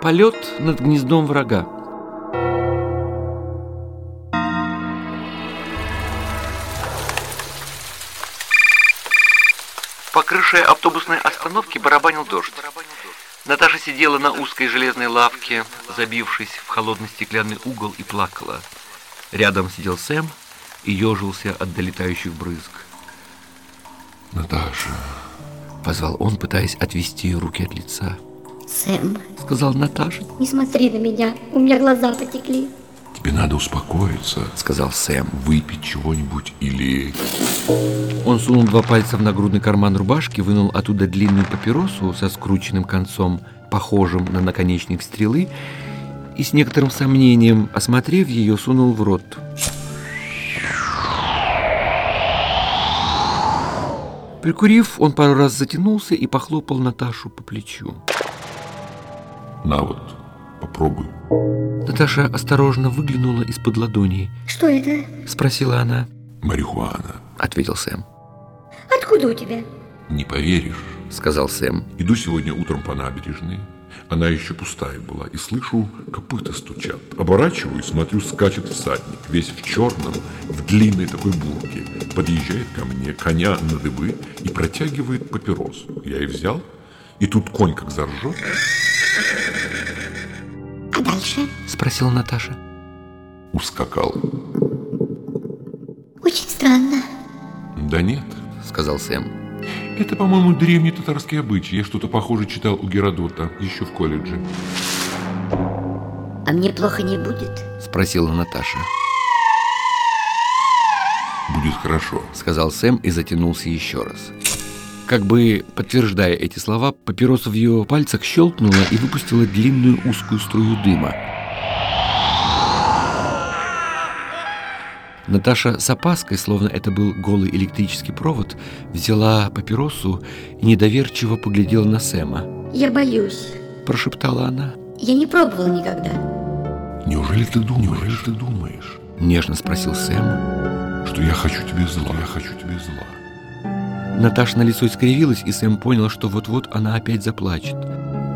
Полет над гнездом врага. По крыше автобусной остановки барабанил дождь. Наташа сидела на узкой железной лавке, забившись в холодный стеклянный угол и плакала. Рядом сидел Сэм и ежился от долетающих брызг. Наташа, Позвал он, пытаясь отвести ее руки от лица. Сэм, Сказал Наташа. не смотри на меня, у меня глаза потекли. тебе надо успокоиться, Сказал Сэм. выпить чего-нибудь или... Он сунул два пальца в нагрудный карман рубашки, вынул оттуда длинную папиросу со скрученным концом, похожим на наконечник стрелы, и с некоторым сомнением, осмотрев ее, сунул в рот. Прикурив, он пару раз затянулся и похлопал Наташу по плечу. На вот, попробуй. Наташа осторожно выглянула из-под ладони. Что это? Спросила она. Марихуана. Ответил Сэм. Откуда у тебя? Не поверишь, Сказал Сэм. иду сегодня утром по набережной. Она еще пустая была, и слышу, копыта стучат. Оборачиваюсь, смотрю, скачет всадник, весь в черном, в длинной такой бурке. Подъезжает ко мне, коня на дыбы и протягивает папиросу. Я и взял, и тут конь как заржет. А дальше? Спросила Наташа. Ускакал. Очень странно. Да нет, Сказал Сэм. это, по-моему, древний татарский обычай. Я что-то похоже читал у Геродота еще в колледже. А мне плохо не будет? Спросила Наташа. Будет хорошо. Сказал Сэм и затянулся еще раз. Как бы подтверждая эти слова, папироса в ее пальцах щелкнула и выпустила длинную узкую струю дыма. Наташа с опаской, словно это был голый электрический провод, взяла папиросу и недоверчиво поглядела на Сэма. Я боюсь. Прошептала она. Я не пробовала никогда. Неужели ты думаешь? Неужели ты думаешь, Нежно спросил Сэм. что я хочу тебе зла? Я хочу Наташа на лицо искривилась, и Сэм понял, что вот-вот она опять заплачет.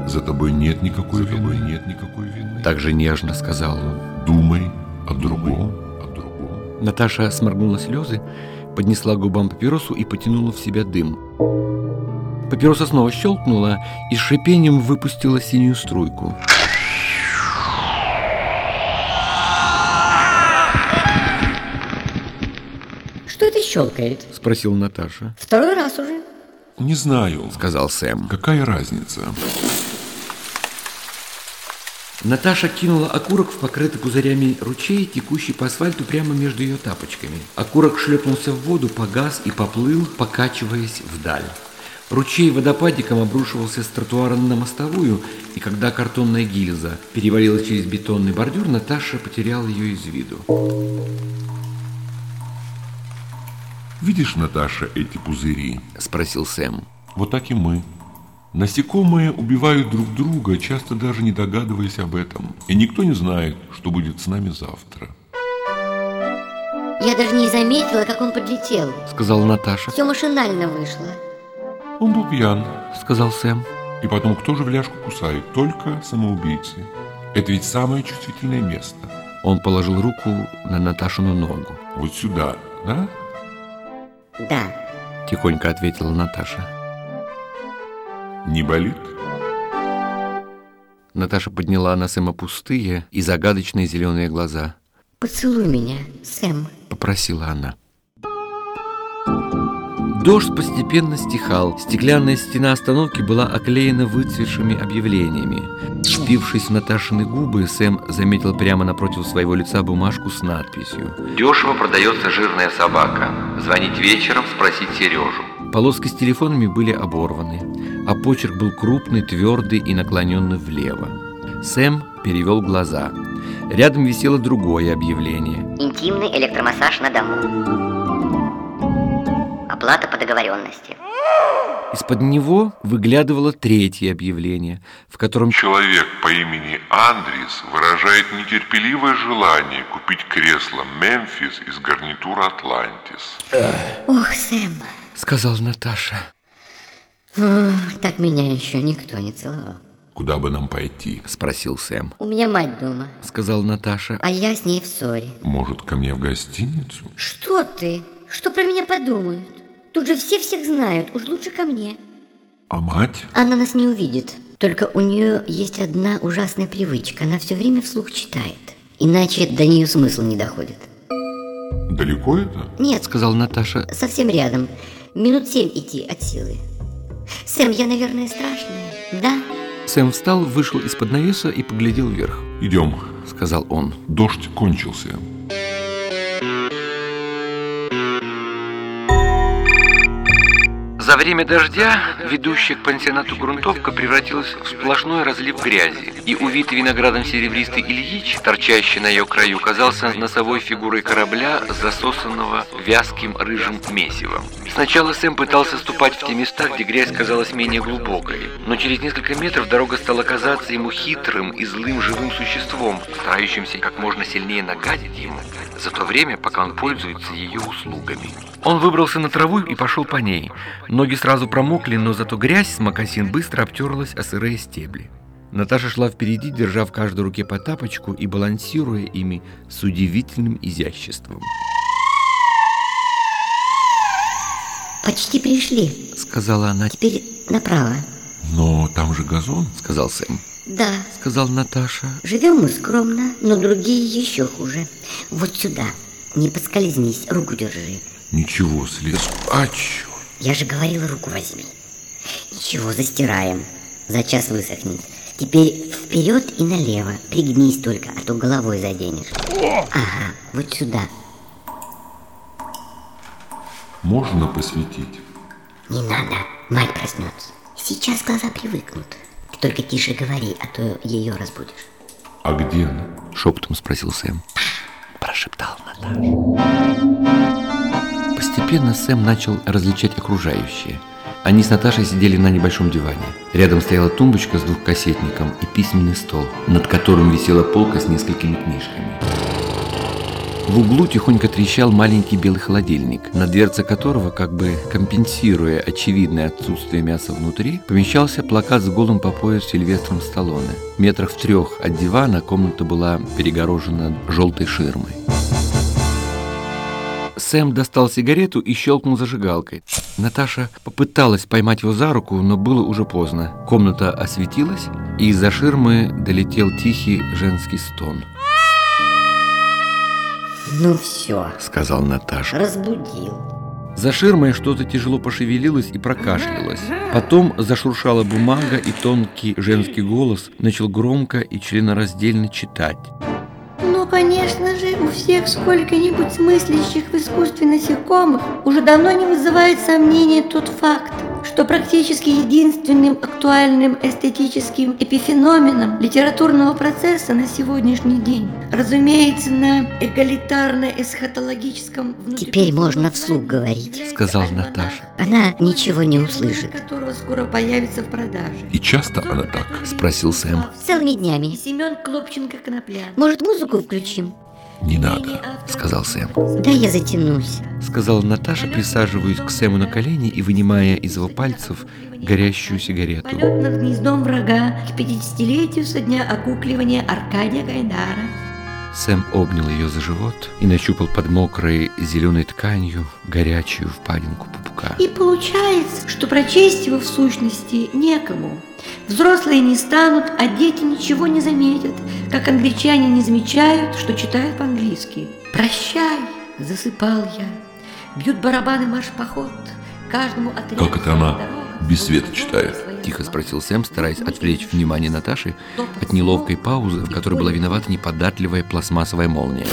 За тобой нет никакой вины. нет никакой вины. Так же нежно сказал он. Думай о другом, о другом. Наташа сморгнула слезы, поднесла к губам папиросу и потянула в себя дым. Папироса снова щелкнула и с шипением выпустила синюю струйку. Щелкает? Спросила Наташа. Второй раз уже. Не знаю, Сказал Сэм. какая разница. Наташа кинула окурок в покрытый пузырями ручей, текущий по асфальту прямо между ее тапочками. Окурок шлепнулся в воду, погас и поплыл, покачиваясь вдаль. Ручей водопадиком обрушивался с тротуара на мостовую, и когда картонная гильза перевалилась через бетонный бордюр, Наташа потеряла ее из виду. Видишь, Наташа, эти пузыри? Спросил Сэм. Вот так и мы. Насекомые убивают друг друга, часто даже не догадываясь об этом. И никто не знает, что будет с нами завтра. Я даже не заметила, как он подлетел. Сказала Наташа. Все машинально вышло. Он был пьян. Сказал Сэм. И потом, кто же в ляжку кусает? Только самоубийцы. Это ведь самое чувствительное место. Он положил руку на Наташину ногу. Вот сюда, да? Да. Тихонько ответила Наташа. Не болит? Наташа подняла на Сэма пустые и загадочные зеленые глаза. Поцелуй меня, Сэм. Попросила она. Дождь постепенно стихал. Стеклянная стена остановки была оклеена выцветшими объявлениями. Впившись в Наташины губы, Сэм заметил прямо напротив своего лица бумажку с надписью. Дешево продается жирная собака. Звонить вечером, спросить Сережу. Полоски с телефонами были оборваны, а почерк был крупный, твердый и наклоненный влево. Сэм перевел глаза. Рядом висело другое объявление. Интимный электромассаж на дому. Оплата по договоренности. Из-под него выглядывало третье объявление, в котором Человек по имени Андрис выражает нетерпеливое желание купить кресло Мемфис из гарнитура Атлантис. Ох, Сэм. сказала Наташа. Так меня еще никто не целовал. Куда бы нам пойти? Спросил Сэм. У меня мать дома, Сказала Наташа. а я с ней в ссоре. Может, ко мне в гостиницу? Что ты? Что про меня подумают? Тут же все всех знают, уж лучше ко мне. А мать? Она нас не увидит. Только у нее есть одна ужасная привычка. Она все время вслух читает. Иначе до нее смысл не доходит. Далеко это? Нет, Сказала Наташа. совсем рядом. Минут семь идти от силы. Сэм, я, наверное, страшная. Да? Сэм встал, вышел из-под навеса и поглядел вверх. Идем. Сказал он. Дождь кончился. За время дождя ведущая к пансионату грунтовка превратилась в сплошной разлив грязи, и увитый виноградом серебристый Ильич, торчащий на ее краю, казался носовой фигурой корабля, засосанного вязким рыжим месивом. Сначала Сэм пытался ступать в те места, где грязь казалась менее глубокой, но через несколько метров дорога стала казаться ему хитрым и злым живым существом, старающимся как можно сильнее нагадить ему за то время, пока он пользуется ее услугами. Он выбрался на траву и пошел по ней. Ноги сразу промокли, но зато грязь с мокасин быстро обтерлась о сырые стебли. Наташа шла впереди, держа в каждой руке по тапочку и балансируя ими с удивительным изяществом. Почти пришли. Сказала она. Теперь направо. Но там же газон. Сказал Сэм. Да, Сказал Наташа. живем мы скромно, но другие еще хуже. Вот сюда. Не подскользнись, руку держи. Ничего, слез. А, черт. Я же говорила, руку возьми. Ничего, застираем. За час высохнет. Теперь вперед и налево. Пригнись только, а то головой заденешь. Ага, вот сюда. Можно посветить? Не надо, мать проснется. Сейчас глаза привыкнут. Ты только тише говори, а то ее разбудишь. А где она? Шепотом спросил Сэм. Прошептал Наташа. Постепенно Сэм начал различать окружающее. Они с Наташей сидели на небольшом диване. Рядом стояла тумбочка с двухкассетником и письменный стол, над которым висела полка с несколькими книжками. В углу тихонько трещал маленький белый холодильник, на дверце которого, как бы компенсируя очевидное отсутствие мяса внутри, помещался плакат с голым по пояс Сильвестром Сталлоне. Метрах в трех от дивана комната была перегорожена желтой ширмой. Сэм достал сигарету и щелкнул зажигалкой. Наташа попыталась поймать его за руку, но было уже поздно. Комната осветилась, и из-за ширмы долетел тихий женский стон. Ну все, Сказал Наташа. разбудил. За ширмой что-то тяжело пошевелилось и прокашлялось. Потом зашуршала бумага, и тонкий женский голос начал громко и членораздельно читать. Ну, конечно у всех сколько-нибудь смыслящих в искусстве насекомых уже давно не вызывает сомнения тот факт, что практически единственным актуальным эстетическим эпифеноменом литературного процесса на сегодняшний день, разумеется, на эгалитарно-эсхатологическом Теперь можно вслух говорить. Сказал Наташа. Она ничего не услышит. которого скоро появится в продаже. И часто она так? Спросил Сэм. Целыми днями. Семен Клопченко-Коноплян. Может, музыку включим? Не надо. Сказал Сэм. Да я затянусь. Сказала Наташа, присаживаясь к Сэму на колени и вынимая из его пальцев горящую сигарету. Полет над гнездом врага к 50-летию со дня окукливания Аркадия Гайдара. Сэм обнял ее за живот и нащупал под мокрой зеленой тканью горячую впадинку пупка. И получается, что прочесть его в сущности некому. Взрослые не станут, а дети ничего не заметят, как англичане не замечают, что читают по-английски. «Прощай!» – засыпал я. Бьют барабаны марш-поход. Каждому отряду Как это она без света читает? Тихо спросил Сэм, стараясь отвлечь внимание Наташи от неловкой паузы, в которой была виновата неподатливая пластмассовая молния.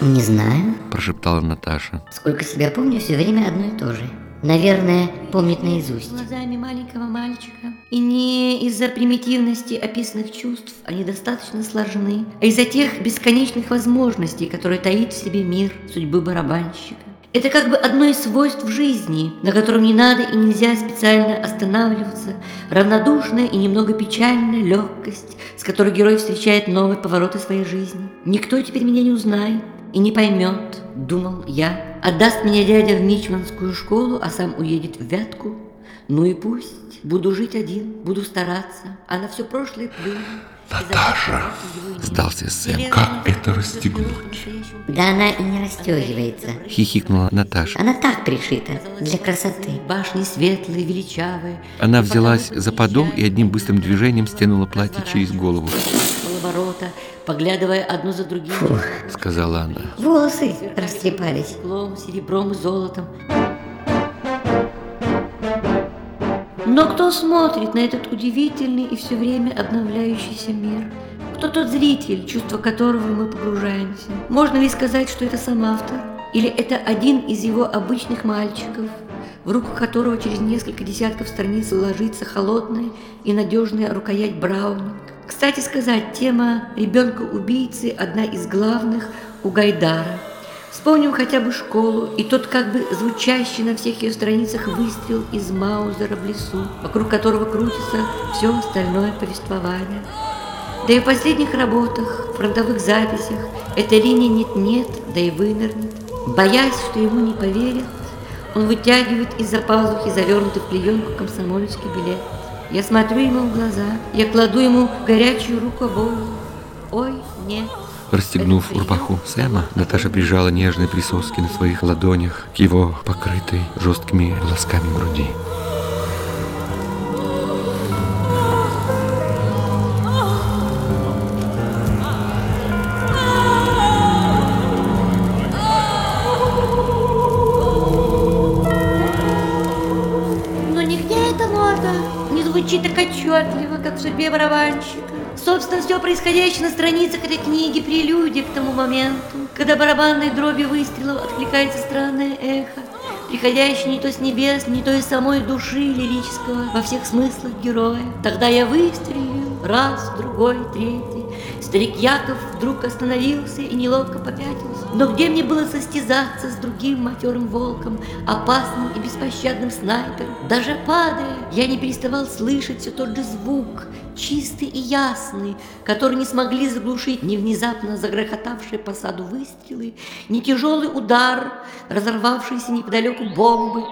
Не знаю. Прошептала Наташа. Сколько себя помню, все время одно и то же. Наверное, помнит наизусть. глазами маленького мальчика. И не из-за примитивности описанных чувств они достаточно сложны, а из-за тех бесконечных возможностей, которые таит в себе мир судьбы барабанщика. Это как бы одно из свойств жизни, на котором не надо и нельзя специально останавливаться, равнодушная и немного печальная легкость, с которой герой встречает новые повороты своей жизни. Никто теперь меня не узнает и не поймет, думал я. Отдаст меня дядя в Мичманскую школу, а сам уедет в Вятку. Ну и пусть. Буду жить один, буду стараться, а на все прошлое плюну. Наташа, Сдался Сэм. Как это расстегнуть? Да она и не расстегивается. Хихикнула Наташа. Она так пришита, для красоты. Башни светлые, величавые. Она взялась за подол и одним быстрым движением стянула платье через голову, Полоборота, поглядывая одну за другим. сказала она. Волосы растрепались. Стеклом, серебром и золотом. Но кто смотрит на этот удивительный и все время обновляющийся мир? Кто тот зритель, чувство которого мы погружаемся? Можно ли сказать, что это сам автор? Или это один из его обычных мальчиков, в руку которого через несколько десятков страниц ложится холодная и надежная рукоять Браунинг? Кстати сказать, тема ребенка-убийцы одна из главных у Гайдара. Вспомним хотя бы школу и тот как бы звучащий на всех ее страницах выстрел из Маузера в лесу, вокруг которого крутится все остальное повествование. Да и в последних работах, фронтовых записях эта линия нет-нет, да и вынырнет. Боясь, что ему не поверят, он вытягивает из-за пазухи завернутый в клеенку комсомольский билет. Я смотрю ему в глаза, я кладу ему горячую руку обоих. Ой, нет. Расстегнув рубаху Сэма, Наташа прижала нежные присоски на своих ладонях к его покрытой жесткими волосками груди. Звучит так отчетливо, как в судьбе барабанщика. Собственно, все происходящее на страницах этой книги прелюдия к тому моменту, когда барабанной дроби выстрелов откликается странное эхо, приходящее не то с небес, не то из самой души лирического во всех смыслах героя. Тогда я выстрелил, раз, другой, третий. Старик Яков вдруг остановился и неловко попятился. Но где мне было состязаться с другим матерым волком, опасным и беспощадным снайпером? Даже падая, я не переставал слышать все тот же звук, чистый и ясный, который не смогли заглушить ни внезапно загрохотавшие по саду выстрелы, ни тяжелый удар, разорвавшийся неподалеку бомбы.